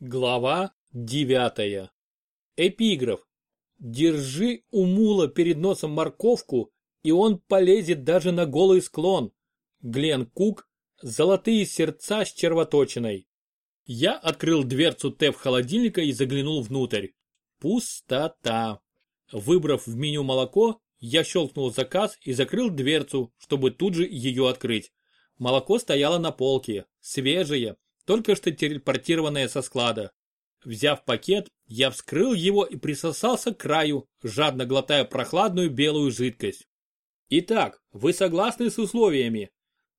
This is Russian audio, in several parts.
Глава девятая. Эпиграф. Держи у мула перед носом морковку, и он полезет даже на голый склон. Глен Кук. Золотые сердца с червоточиной. Я открыл дверцу ТЭФ холодильника и заглянул внутрь. Пустота. Выбрав в меню молоко, я щелкнул заказ и закрыл дверцу, чтобы тут же ее открыть. Молоко стояло на полке, свежее, только что телепортированное со склада. Взяв пакет, я вскрыл его и присосался к краю, жадно глотая прохладную белую жидкость. «Итак, вы согласны с условиями?»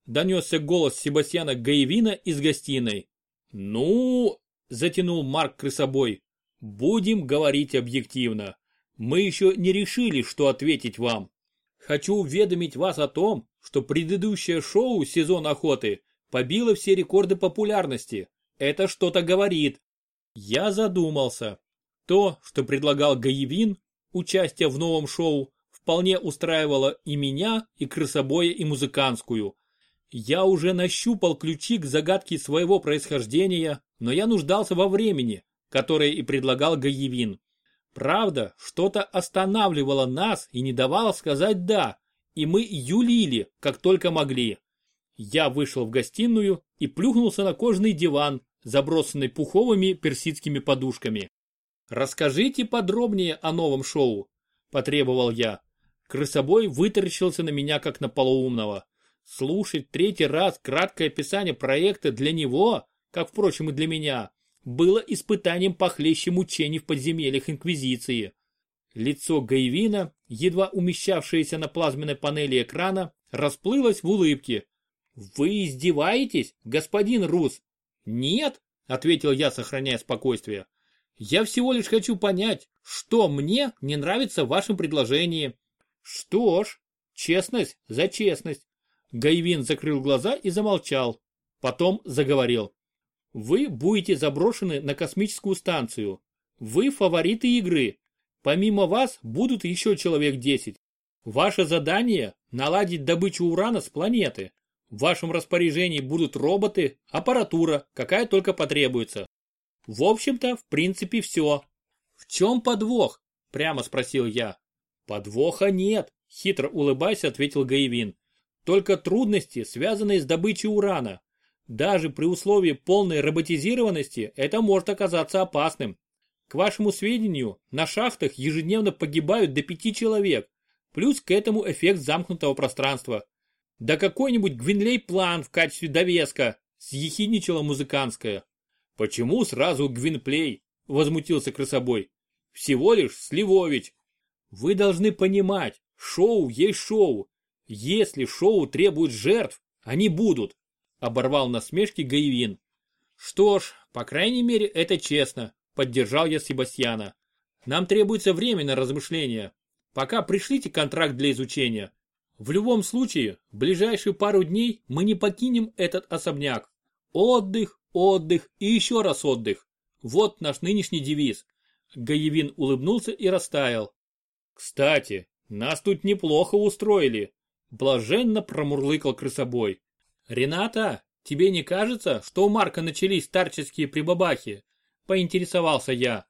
Донесся голос Себастьяна Гаевина из гостиной. «Ну...» – затянул Марк крысобой. «Будем говорить объективно. Мы еще не решили, что ответить вам. Хочу уведомить вас о том, что предыдущее шоу «Сезон охоты» побила все рекорды популярности. Это что-то говорит. Я задумался. То, что предлагал Гаевин, участие в новом шоу, вполне устраивало и меня, и крысобоя, и музыканскую. Я уже нащупал ключи к загадке своего происхождения, но я нуждался во времени, которое и предлагал Гаевин. Правда, что-то останавливало нас и не давало сказать «да», и мы юлили, как только могли. Я вышел в гостиную и плюхнулся на кожаный диван, забросанный пуховыми персидскими подушками. «Расскажите подробнее о новом шоу», – потребовал я. Крысобой вытаращился на меня, как на полуумного. Слушать третий раз краткое описание проекта для него, как, впрочем, и для меня, было испытанием похлеще мучений в подземельях Инквизиции. Лицо Гайвина, едва умещавшееся на плазменной панели экрана, расплылось в улыбке, «Вы издеваетесь, господин Рус?» «Нет», — ответил я, сохраняя спокойствие. «Я всего лишь хочу понять, что мне не нравится в вашем предложении». «Что ж, честность за честность». Гайвин закрыл глаза и замолчал. Потом заговорил. «Вы будете заброшены на космическую станцию. Вы фавориты игры. Помимо вас будут еще человек 10. Ваше задание – наладить добычу урана с планеты. В вашем распоряжении будут роботы, аппаратура, какая только потребуется. В общем-то, в принципе, все. В чем подвох? Прямо спросил я. Подвоха нет, хитро улыбаясь, ответил Гаевин. Только трудности, связанные с добычей урана. Даже при условии полной роботизированности это может оказаться опасным. К вашему сведению, на шахтах ежедневно погибают до пяти человек, плюс к этому эффект замкнутого пространства. Да какой-нибудь Гвинлей план в качестве довеска, съехидничала музыканская. Почему сразу Гвинплей? Возмутился красобой. Всего лишь Сливович. Вы должны понимать, шоу есть шоу. Если шоу требует жертв, они будут. Оборвал насмешки Гаевин. Что ж, по крайней мере, это честно, поддержал я Себастьяна. Нам требуется время на размышления. Пока пришлите контракт для изучения. В любом случае, в ближайшие пару дней мы не покинем этот особняк. Отдых, отдых и еще раз отдых. Вот наш нынешний девиз. Гаевин улыбнулся и растаял. Кстати, нас тут неплохо устроили. Блаженно промурлыкал крысобой. Рената, тебе не кажется, что у Марка начались старческие прибабахи? Поинтересовался я.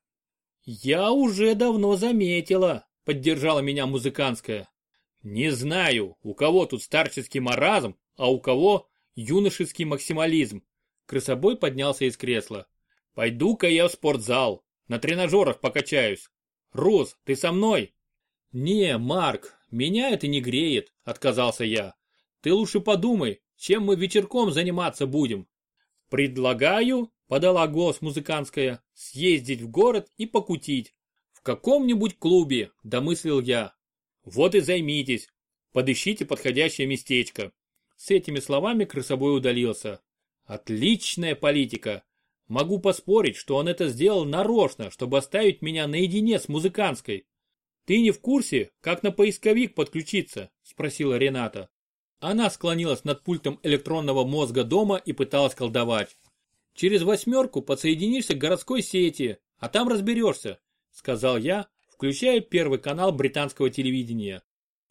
Я уже давно заметила, поддержала меня музыкантская. Не знаю, у кого тут старческий маразм, а у кого юношеский максимализм. Крысобой поднялся из кресла. Пойду-ка я в спортзал, на тренажерах покачаюсь. Рус, ты со мной? Не, Марк, меня это не греет, отказался я. Ты лучше подумай, чем мы вечерком заниматься будем. Предлагаю, подала голос музыкантская, съездить в город и покутить. В каком-нибудь клубе, домыслил я. Вот и займитесь. Подыщите подходящее местечко. С этими словами крысобой удалился. Отличная политика. Могу поспорить, что он это сделал нарочно, чтобы оставить меня наедине с музыкантской. Ты не в курсе, как на поисковик подключиться? Спросила Рената. Она склонилась над пультом электронного мозга дома и пыталась колдовать. Через восьмерку подсоединишься к городской сети, а там разберешься, сказал я, включая первый канал британского телевидения.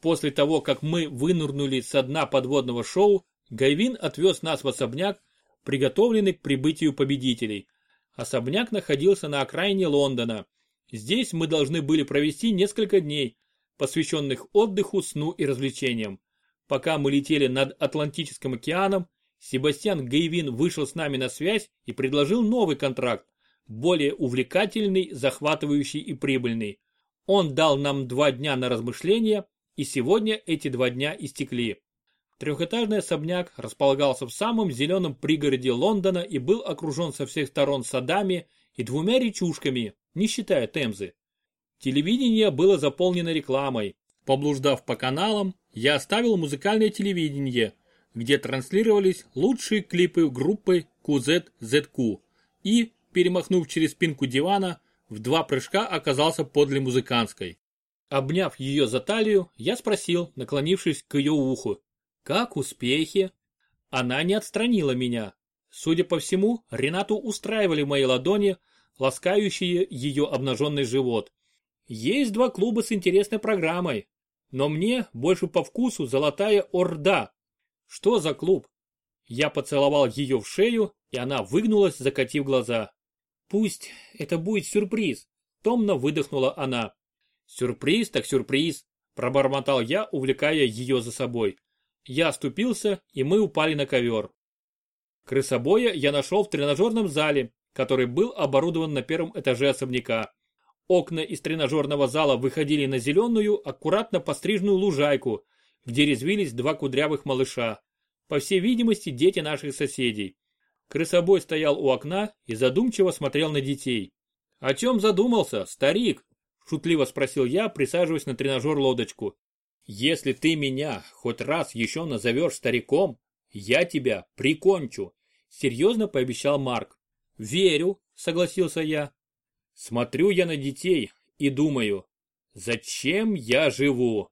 После того, как мы вынырнули со дна подводного шоу, Гайвин отвез нас в особняк, приготовленный к прибытию победителей. Особняк находился на окраине Лондона. Здесь мы должны были провести несколько дней, посвященных отдыху, сну и развлечениям. Пока мы летели над Атлантическим океаном, Себастьян Гейвин вышел с нами на связь и предложил новый контракт, более увлекательный, захватывающий и прибыльный. Он дал нам два дня на размышления, и сегодня эти два дня истекли. Трехэтажный особняк располагался в самом зеленом пригороде Лондона и был окружен со всех сторон садами и двумя речушками, не считая Темзы. Телевидение было заполнено рекламой. Поблуждав по каналам, я оставил музыкальное телевидение, где транслировались лучшие клипы группы QZZQ и, перемахнув через спинку дивана, в два прыжка оказался подле музыкантской. Обняв ее за талию, я спросил, наклонившись к ее уху, «Как успехи?» Она не отстранила меня. Судя по всему, Ренату устраивали мои ладони, ласкающие ее обнаженный живот. Есть два клуба с интересной программой, но мне больше по вкусу Золотая Орда. Что за клуб? Я поцеловал ее в шею, и она выгнулась, закатив глаза. Пусть это будет сюрприз, томно выдохнула она. Сюрприз так сюрприз, пробормотал я, увлекая ее за собой. Я оступился, и мы упали на ковер. Крысобоя я нашел в тренажерном зале, который был оборудован на первом этаже особняка. Окна из тренажерного зала выходили на зеленую, аккуратно постриженную лужайку, где резвились два кудрявых малыша. По всей видимости, дети наших соседей. Крысобой стоял у окна и задумчиво смотрел на детей. «О чем задумался, старик?» – шутливо спросил я, присаживаясь на тренажер-лодочку. «Если ты меня хоть раз еще назовешь стариком, я тебя прикончу», – серьезно пообещал Марк. «Верю», – согласился я. Смотрю я на детей и думаю, зачем я живу?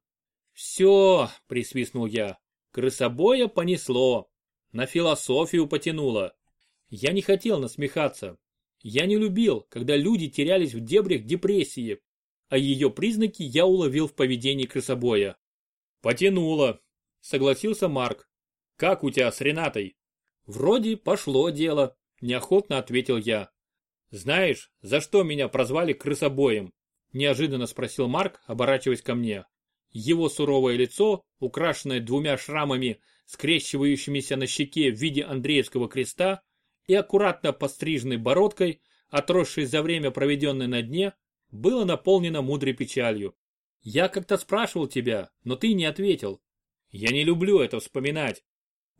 Все, присвистнул я, крысобоя понесло, на философию потянуло. Я не хотел насмехаться. Я не любил, когда люди терялись в дебрях депрессии, а ее признаки я уловил в поведении крысобоя. Потянуло, согласился Марк. Как у тебя с Ренатой? Вроде пошло дело, неохотно ответил я. Знаешь, за что меня прозвали крысобоем? Неожиданно спросил Марк, оборачиваясь ко мне. Его суровое лицо, украшенное двумя шрамами, скрещивающимися на щеке в виде Андреевского креста, и аккуратно постриженной бородкой, отросшей за время, проведенное на дне, было наполнено мудрой печалью. Я как-то спрашивал тебя, но ты не ответил. Я не люблю это вспоминать.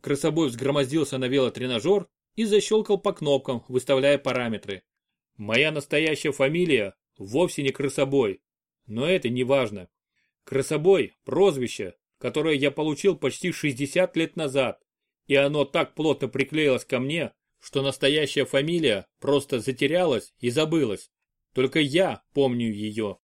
Крысобой взгромоздился на велотренажер и защелкал по кнопкам, выставляя параметры. Моя настоящая фамилия вовсе не Крысобой, но это не важно. Крысобой – прозвище, которое я получил почти 60 лет назад, и оно так плотно приклеилось ко мне, что настоящая фамилия просто затерялась и забылась. Только я помню ее.